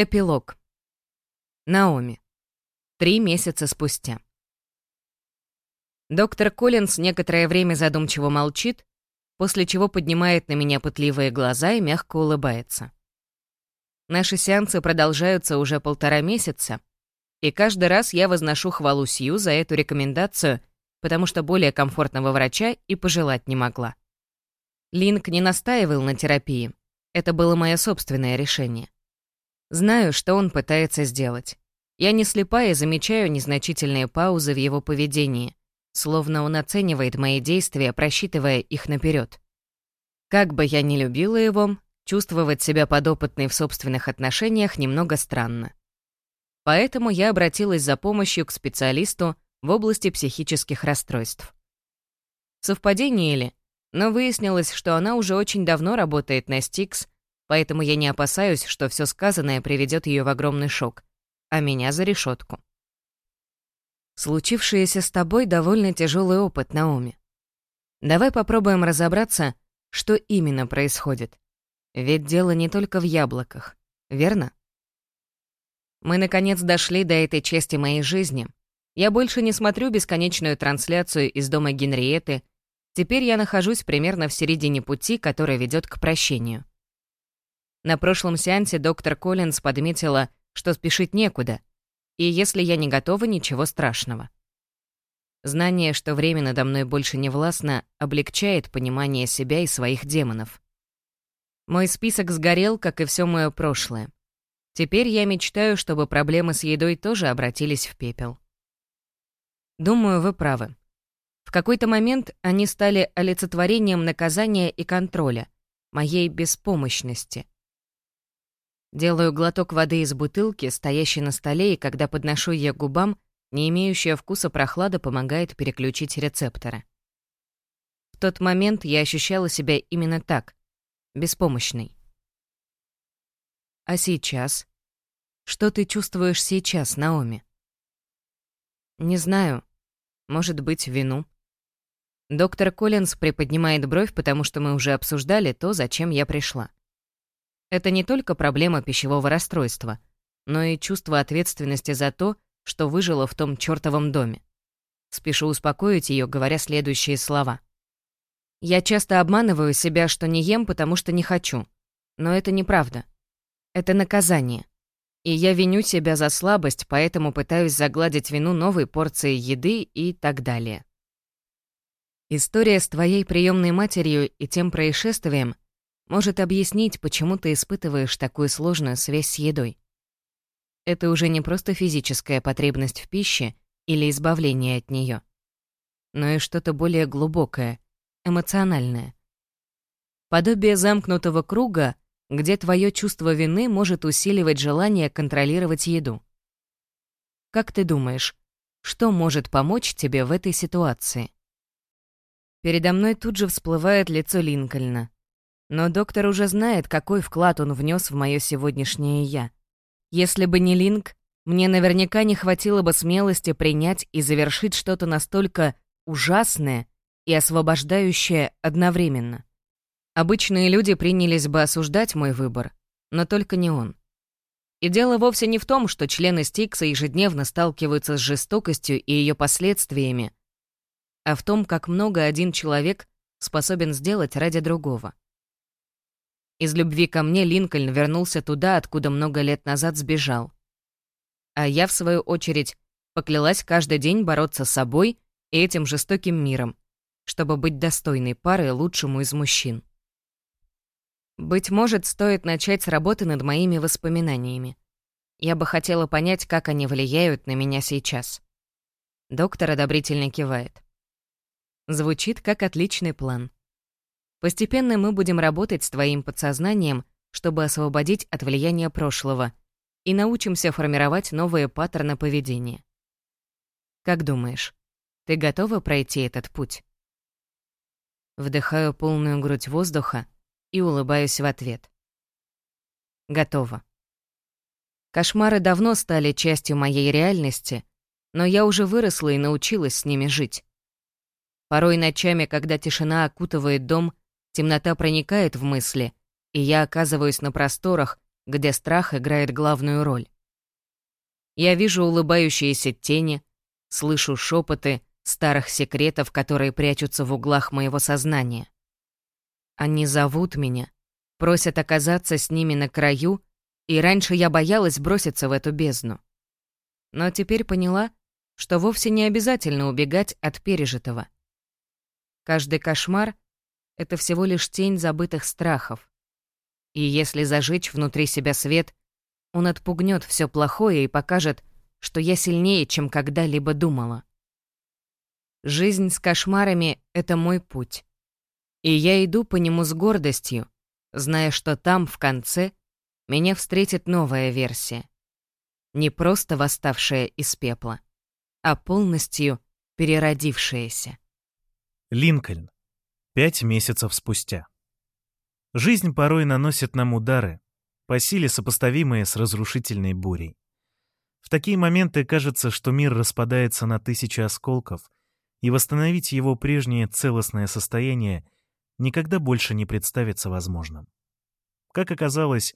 Эпилог. Наоми. Три месяца спустя. Доктор Коллинз некоторое время задумчиво молчит, после чего поднимает на меня пытливые глаза и мягко улыбается. Наши сеансы продолжаются уже полтора месяца, и каждый раз я возношу хвалу Сью за эту рекомендацию, потому что более комфортного врача и пожелать не могла. Линк не настаивал на терапии. Это было мое собственное решение. Знаю, что он пытается сделать. Я не слепая замечаю незначительные паузы в его поведении, словно он оценивает мои действия, просчитывая их наперед. Как бы я ни любила его, чувствовать себя подопытной в собственных отношениях немного странно. Поэтому я обратилась за помощью к специалисту в области психических расстройств. Совпадение ли? Но выяснилось, что она уже очень давно работает на Стикс поэтому я не опасаюсь, что все сказанное приведет ее в огромный шок, а меня за решетку. Случившееся с тобой довольно тяжелый опыт, Наоми. Давай попробуем разобраться, что именно происходит. Ведь дело не только в яблоках, верно? Мы, наконец, дошли до этой части моей жизни. Я больше не смотрю бесконечную трансляцию из дома Генриеты. Теперь я нахожусь примерно в середине пути, который ведет к прощению. На прошлом сеансе доктор Коллинз подметила, что спешить некуда, и если я не готова, ничего страшного. Знание, что время надо мной больше не властно, облегчает понимание себя и своих демонов. Мой список сгорел, как и все мое прошлое. Теперь я мечтаю, чтобы проблемы с едой тоже обратились в пепел. Думаю, вы правы. В какой-то момент они стали олицетворением наказания и контроля, моей беспомощности — Делаю глоток воды из бутылки, стоящей на столе, и когда подношу ее к губам, не имеющая вкуса прохлада помогает переключить рецепторы. В тот момент я ощущала себя именно так, беспомощной. А сейчас? Что ты чувствуешь сейчас, Наоми? Не знаю. Может быть, вину. Доктор Коллинз приподнимает бровь, потому что мы уже обсуждали то, зачем я пришла. Это не только проблема пищевого расстройства, но и чувство ответственности за то, что выжило в том чёртовом доме. Спешу успокоить ее, говоря следующие слова. «Я часто обманываю себя, что не ем, потому что не хочу. Но это неправда. Это наказание. И я виню себя за слабость, поэтому пытаюсь загладить вину новой порцией еды и так далее. История с твоей приемной матерью и тем происшествием — может объяснить, почему ты испытываешь такую сложную связь с едой. Это уже не просто физическая потребность в пище или избавление от нее, но и что-то более глубокое, эмоциональное. Подобие замкнутого круга, где твое чувство вины может усиливать желание контролировать еду. Как ты думаешь, что может помочь тебе в этой ситуации? Передо мной тут же всплывает лицо Линкольна. Но доктор уже знает, какой вклад он внес в мое сегодняшнее «я». Если бы не Линк, мне наверняка не хватило бы смелости принять и завершить что-то настолько ужасное и освобождающее одновременно. Обычные люди принялись бы осуждать мой выбор, но только не он. И дело вовсе не в том, что члены Стикса ежедневно сталкиваются с жестокостью и ее последствиями, а в том, как много один человек способен сделать ради другого. Из любви ко мне Линкольн вернулся туда, откуда много лет назад сбежал. А я, в свою очередь, поклялась каждый день бороться с собой и этим жестоким миром, чтобы быть достойной парой лучшему из мужчин. Быть может, стоит начать с работы над моими воспоминаниями. Я бы хотела понять, как они влияют на меня сейчас. Доктор одобрительно кивает. Звучит как отличный план. Постепенно мы будем работать с твоим подсознанием, чтобы освободить от влияния прошлого, и научимся формировать новые паттерны поведения. Как думаешь, ты готова пройти этот путь? Вдыхаю полную грудь воздуха и улыбаюсь в ответ. Готова. Кошмары давно стали частью моей реальности, но я уже выросла и научилась с ними жить. Порой ночами, когда тишина окутывает дом, Темнота проникает в мысли, и я оказываюсь на просторах, где страх играет главную роль. Я вижу улыбающиеся тени, слышу шепоты старых секретов, которые прячутся в углах моего сознания. Они зовут меня, просят оказаться с ними на краю, и раньше я боялась броситься в эту бездну. Но теперь поняла, что вовсе не обязательно убегать от пережитого. Каждый кошмар — это всего лишь тень забытых страхов. И если зажечь внутри себя свет, он отпугнет все плохое и покажет, что я сильнее, чем когда-либо думала. Жизнь с кошмарами — это мой путь. И я иду по нему с гордостью, зная, что там, в конце, меня встретит новая версия. Не просто восставшая из пепла, а полностью переродившаяся. Линкольн. Пять месяцев спустя. Жизнь порой наносит нам удары, по силе сопоставимые с разрушительной бурей. В такие моменты кажется, что мир распадается на тысячи осколков, и восстановить его прежнее целостное состояние никогда больше не представится возможным. Как оказалось,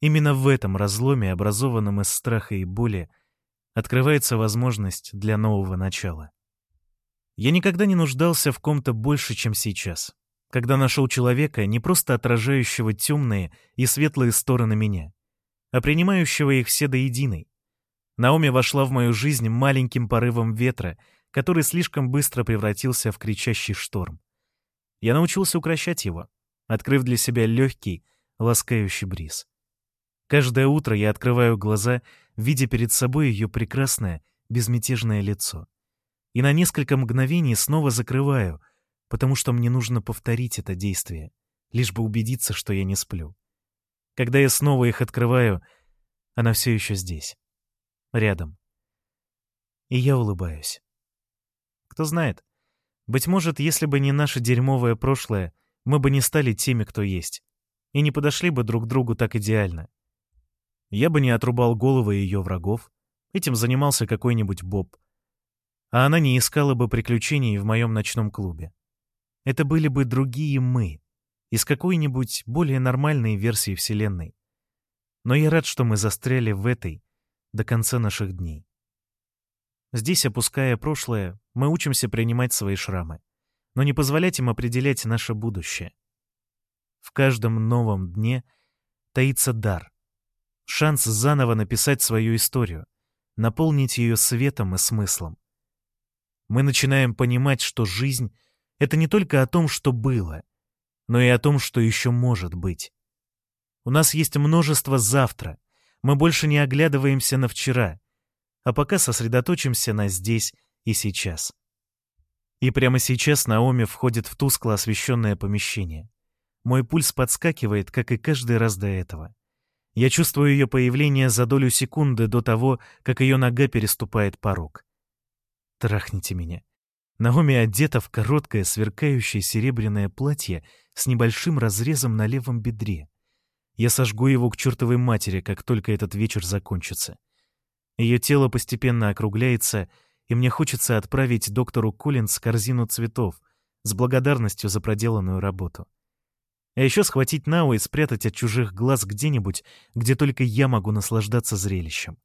именно в этом разломе, образованном из страха и боли, открывается возможность для нового начала. Я никогда не нуждался в ком-то больше, чем сейчас, когда нашел человека, не просто отражающего темные и светлые стороны меня, а принимающего их все до единой. Наоми вошла в мою жизнь маленьким порывом ветра — который слишком быстро превратился в кричащий шторм. Я научился укращать его, открыв для себя легкий, ласкающий бриз. Каждое утро я открываю глаза, видя перед собой ее прекрасное, безмятежное лицо. И на несколько мгновений снова закрываю, потому что мне нужно повторить это действие, лишь бы убедиться, что я не сплю. Когда я снова их открываю, она все еще здесь, рядом. И я улыбаюсь. Кто знает. Быть может, если бы не наше дерьмовое прошлое, мы бы не стали теми, кто есть. И не подошли бы друг к другу так идеально. Я бы не отрубал головы ее врагов. Этим занимался какой-нибудь Боб. А она не искала бы приключений в моем ночном клубе. Это были бы другие мы, из какой-нибудь более нормальной версии Вселенной. Но я рад, что мы застряли в этой до конца наших дней. Здесь, опуская прошлое, мы учимся принимать свои шрамы, но не позволять им определять наше будущее. В каждом новом дне таится дар, шанс заново написать свою историю, наполнить ее светом и смыслом. Мы начинаем понимать, что жизнь — это не только о том, что было, но и о том, что еще может быть. У нас есть множество завтра, мы больше не оглядываемся на вчера — а пока сосредоточимся на здесь и сейчас. И прямо сейчас Наоми входит в тускло освещенное помещение. Мой пульс подскакивает, как и каждый раз до этого. Я чувствую ее появление за долю секунды до того, как ее нога переступает порог. Трахните меня. Наоми одета в короткое, сверкающее серебряное платье с небольшим разрезом на левом бедре. Я сожгу его к чертовой матери, как только этот вечер закончится. Ее тело постепенно округляется, и мне хочется отправить доктору Коллинз корзину цветов с благодарностью за проделанную работу. А еще схватить Нау и спрятать от чужих глаз где-нибудь, где только я могу наслаждаться зрелищем.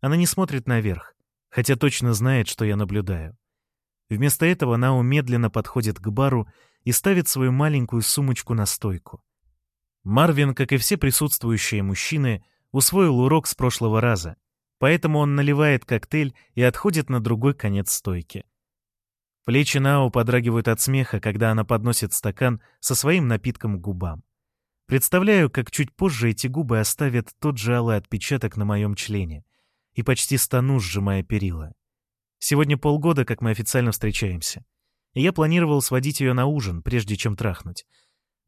Она не смотрит наверх, хотя точно знает, что я наблюдаю. Вместо этого Нау медленно подходит к бару и ставит свою маленькую сумочку на стойку. Марвин, как и все присутствующие мужчины, усвоил урок с прошлого раза поэтому он наливает коктейль и отходит на другой конец стойки. Плечи Нао подрагивают от смеха, когда она подносит стакан со своим напитком к губам. Представляю, как чуть позже эти губы оставят тот же алый отпечаток на моем члене, и почти стану, сжимая перила. Сегодня полгода, как мы официально встречаемся, и я планировал сводить ее на ужин, прежде чем трахнуть.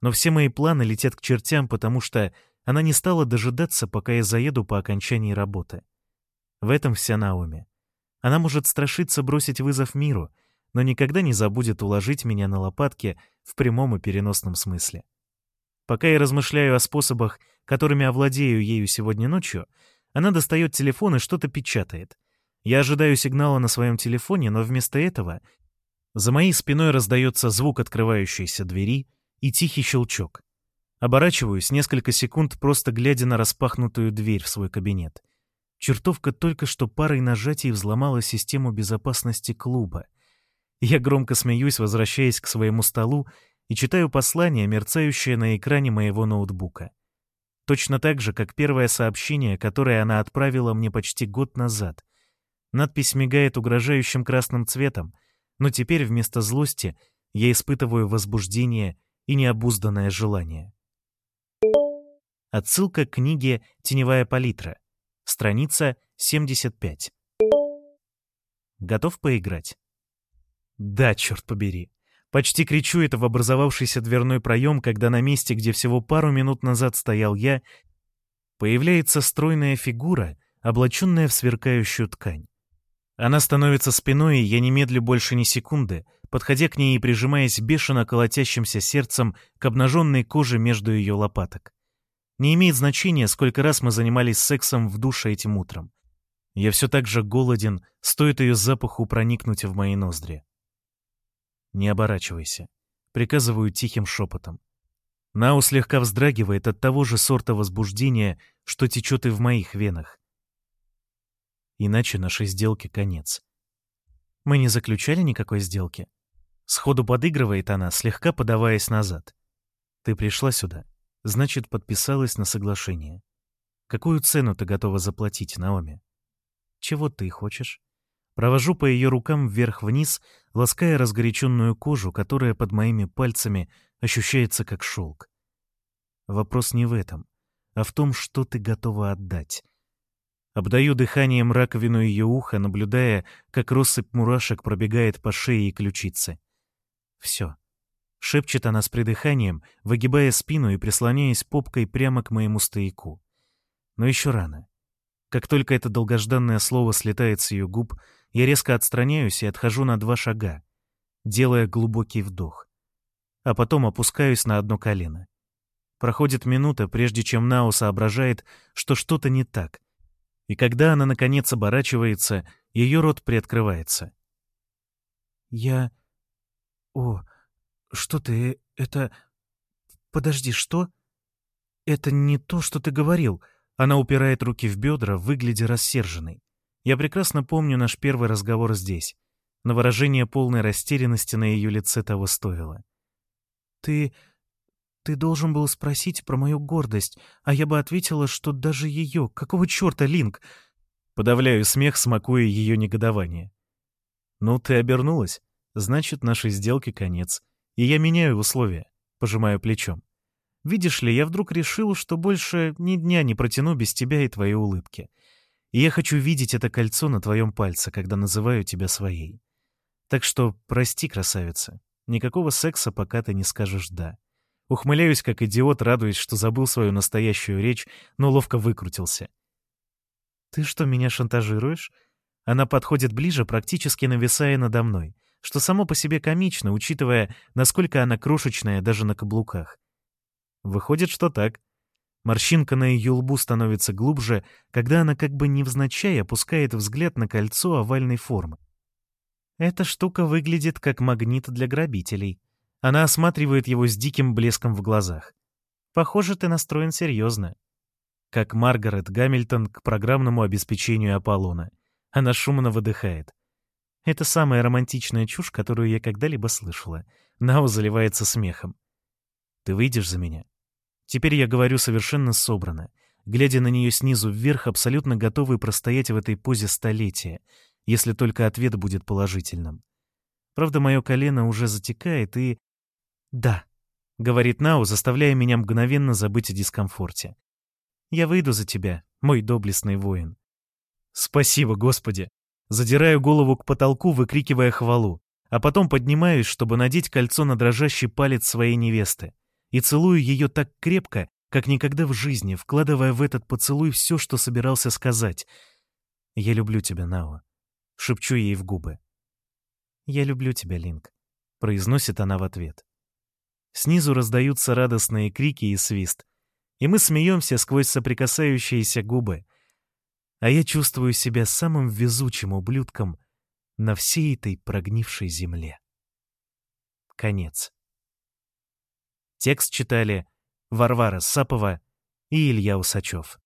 Но все мои планы летят к чертям, потому что она не стала дожидаться, пока я заеду по окончании работы. В этом вся Наоми. Она может страшиться бросить вызов миру, но никогда не забудет уложить меня на лопатки в прямом и переносном смысле. Пока я размышляю о способах, которыми овладею ею сегодня ночью, она достает телефон и что-то печатает. Я ожидаю сигнала на своем телефоне, но вместо этого за моей спиной раздается звук открывающейся двери и тихий щелчок. Оборачиваюсь несколько секунд, просто глядя на распахнутую дверь в свой кабинет. Чертовка только что парой нажатий взломала систему безопасности клуба. Я громко смеюсь, возвращаясь к своему столу, и читаю послание, мерцающее на экране моего ноутбука. Точно так же, как первое сообщение, которое она отправила мне почти год назад. Надпись мигает угрожающим красным цветом, но теперь вместо злости я испытываю возбуждение и необузданное желание. Отсылка к книге «Теневая палитра». Страница 75. Готов поиграть? Да, черт побери. Почти кричу это в образовавшийся дверной проем, когда на месте, где всего пару минут назад стоял я, появляется стройная фигура, облаченная в сверкающую ткань. Она становится спиной, и я немедлю больше ни секунды, подходя к ней и прижимаясь бешено колотящимся сердцем к обнаженной коже между ее лопаток. Не имеет значения, сколько раз мы занимались сексом в душе этим утром. Я все так же голоден, стоит ее запаху проникнуть в мои ноздри. Не оборачивайся. Приказываю тихим шепотом. Нау слегка вздрагивает от того же сорта возбуждения, что течет и в моих венах. Иначе нашей сделке конец. Мы не заключали никакой сделки. Сходу подыгрывает она, слегка подаваясь назад. Ты пришла сюда значит, подписалась на соглашение. Какую цену ты готова заплатить, Наоми? Чего ты хочешь? Провожу по ее рукам вверх-вниз, лаская разгоряченную кожу, которая под моими пальцами ощущается как шелк. Вопрос не в этом, а в том, что ты готова отдать. Обдаю дыханием раковину ее уха, наблюдая, как россыпь мурашек пробегает по шее и ключице. Все. Шепчет она с придыханием, выгибая спину и прислоняясь попкой прямо к моему стояку. Но еще рано. Как только это долгожданное слово слетает с ее губ, я резко отстраняюсь и отхожу на два шага, делая глубокий вдох. А потом опускаюсь на одно колено. Проходит минута, прежде чем Нао соображает, что что-то не так. И когда она, наконец, оборачивается, ее рот приоткрывается. «Я... О, «Что ты... это... Подожди, что?» «Это не то, что ты говорил». Она упирает руки в бедра, выглядя рассерженной. Я прекрасно помню наш первый разговор здесь. Но выражение полной растерянности на ее лице того стоило. «Ты... ты должен был спросить про мою гордость, а я бы ответила, что даже ее... Какого черта, Линк?» Подавляю смех, смакуя ее негодование. «Ну, ты обернулась. Значит, нашей сделке конец и я меняю условия, пожимаю плечом. Видишь ли, я вдруг решил, что больше ни дня не протяну без тебя и твоей улыбки. И я хочу видеть это кольцо на твоем пальце, когда называю тебя своей. Так что прости, красавица. Никакого секса, пока ты не скажешь «да». Ухмыляюсь, как идиот, радуясь, что забыл свою настоящую речь, но ловко выкрутился. «Ты что, меня шантажируешь?» Она подходит ближе, практически нависая надо мной — что само по себе комично, учитывая, насколько она крошечная даже на каблуках. Выходит, что так. Морщинка на ее лбу становится глубже, когда она как бы невзначай опускает взгляд на кольцо овальной формы. Эта штука выглядит как магнит для грабителей. Она осматривает его с диким блеском в глазах. Похоже, ты настроен серьезно. Как Маргарет Гамильтон к программному обеспечению Аполлона. Она шумно выдыхает. Это самая романтичная чушь, которую я когда-либо слышала. Нао заливается смехом. «Ты выйдешь за меня?» Теперь я говорю совершенно собрано, глядя на нее снизу вверх, абсолютно готовый простоять в этой позе столетия, если только ответ будет положительным. Правда, мое колено уже затекает и... «Да», — говорит Нау, заставляя меня мгновенно забыть о дискомфорте. «Я выйду за тебя, мой доблестный воин». «Спасибо, Господи!» Задираю голову к потолку, выкрикивая хвалу, а потом поднимаюсь, чтобы надеть кольцо на дрожащий палец своей невесты, и целую ее так крепко, как никогда в жизни, вкладывая в этот поцелуй все, что собирался сказать. «Я люблю тебя, Нао», — шепчу ей в губы. «Я люблю тебя, Линк», — произносит она в ответ. Снизу раздаются радостные крики и свист, и мы смеемся сквозь соприкасающиеся губы — а я чувствую себя самым везучим ублюдком на всей этой прогнившей земле. Конец. Текст читали Варвара Сапова и Илья Усачев.